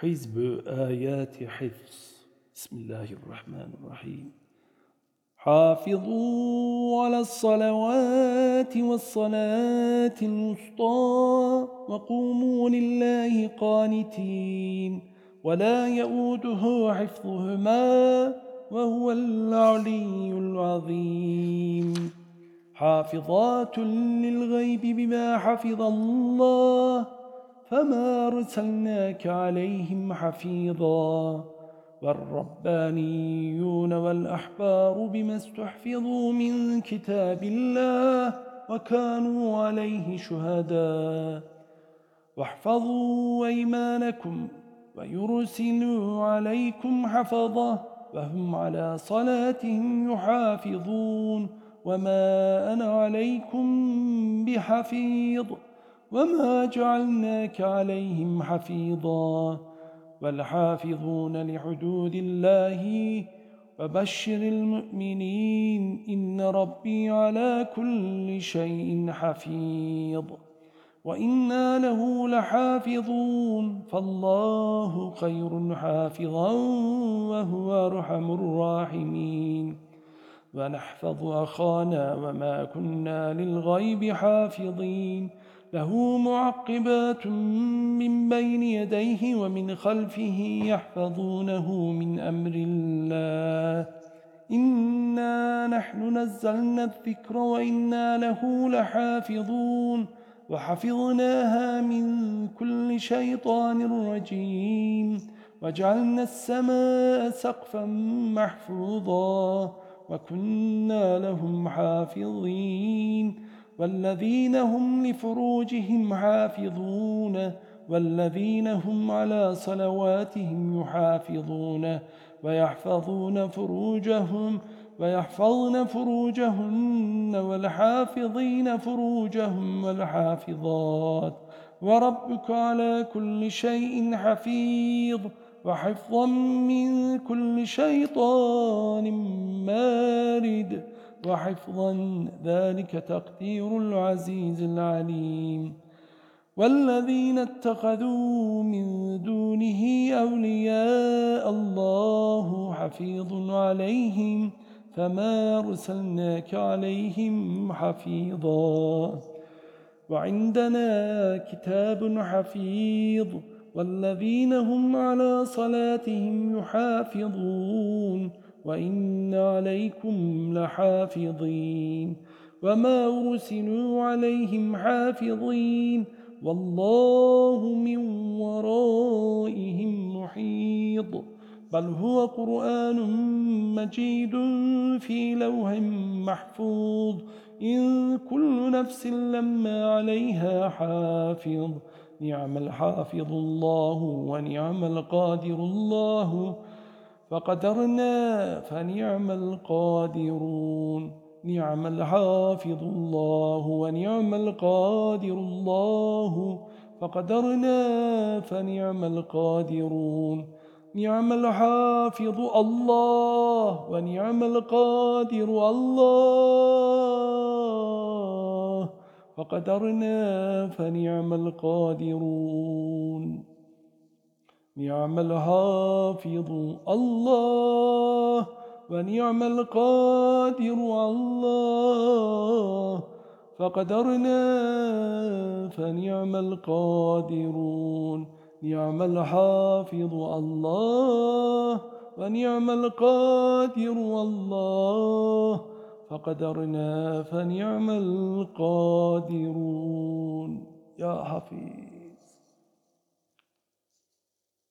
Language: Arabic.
حزب آيات حفظ. بسم الله الرحمن الرحيم. حافظوا على الصلوات والصلاة الوسطى وقوموا لله قانتين. ولا يؤوده حفظهما وهو العلي العظيم. حافظات للغيب بما حفظ الله فما أرسلناك عليهم حفيظا والربانيون والأحبار بما استحفظوا من كتاب الله وكانوا عليه شهداء واحفظوا أيمانكم ويرسلوا عليكم حفظه وهم على صلاتهم يحافظون وما أنا عليكم بحفيظ وما جعلناك عليهم حفيظا والحافظون لحدود الله وبشر المؤمنين إن ربي على كل شيء حفيظ وإنا له لحافظون فالله خير حافظا وهو أرحم الراحمين ونحفظ أخانا وما كنا للغيب حافظين له معقبات من بين يديه ومن خلفه يحفظونه من أمر الله. إنا نحن نزلنا الذكر وإنا له لحافظون. وحفظناها من كل شيطان رجيم. وجعلنا السماء سقفا محفوظا. وكنا لهم حافظين. والذين هم لفروجهم حافظون والذين هم على صلواتهم يحافظون ويحفظون فروجهم ويحفظن فروجهن والحافظين فروجهم والحافظات. وربك على كل شيء حفيظ وحفظا من كل شيطان مارد. وحفظا ذلك تقدير العزيز العليم. والذين اتخذوا من دونه أولياء الله حفيظ عليهم فما أرسلناك عليهم حفيظا. وعندنا كتاب حفيظ والذين هم على صلاتهم يحافظون. وإن عليكم لحافظين وما أرسلوا عليهم حافظين والله من ورائهم محيط بل هو قرآن مجيد في لوح محفوظ إن كل نفس لما عليها حافظ نعم الحافظ الله ونعم القادر الله فقدرنا فنعم القادرون. نعم الحافظ الله ونعم القادر الله. فقدرنا فنعم القادرون. نعم الحافظ الله ونعم القادر الله. فقدرنا فنعم القادرون. نعم الحافظ الله ونعم القادر الله. فقدرنا فنعم القادرون. نعم الحافظ الله ونعم القادر الله. فقدرنا فنعم القادرون. يا حفيظ.